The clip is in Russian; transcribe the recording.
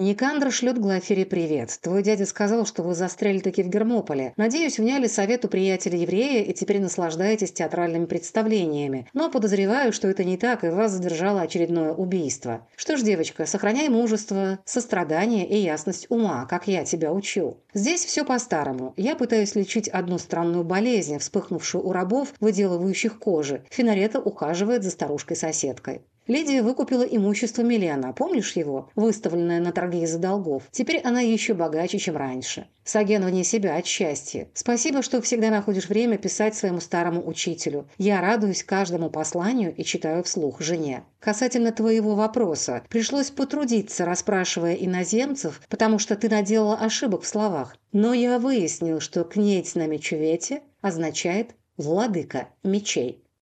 Никандр шлет Глафире привет. Твой дядя сказал, что вы застряли таки в Гермополе. Надеюсь, вняли совету приятеля-еврея и теперь наслаждаетесь театральными представлениями. Но подозреваю, что это не так, и вас задержало очередное убийство. Что ж, девочка, сохраняй мужество, сострадание и ясность ума, как я тебя учил. Здесь все по-старому. Я пытаюсь лечить одну странную болезнь, вспыхнувшую у рабов, выделывающих кожи. Финарета ухаживает за старушкой-соседкой. Лидия выкупила имущество Милена, помнишь его, выставленное на торги из-за долгов? Теперь она еще богаче, чем раньше. Саген вне себя от счастья. Спасибо, что всегда находишь время писать своему старому учителю. Я радуюсь каждому посланию и читаю вслух жене. Касательно твоего вопроса, пришлось потрудиться, расспрашивая иноземцев, потому что ты наделала ошибок в словах. Но я выяснил, что «кнеть на мечувете» означает «владыка мечей».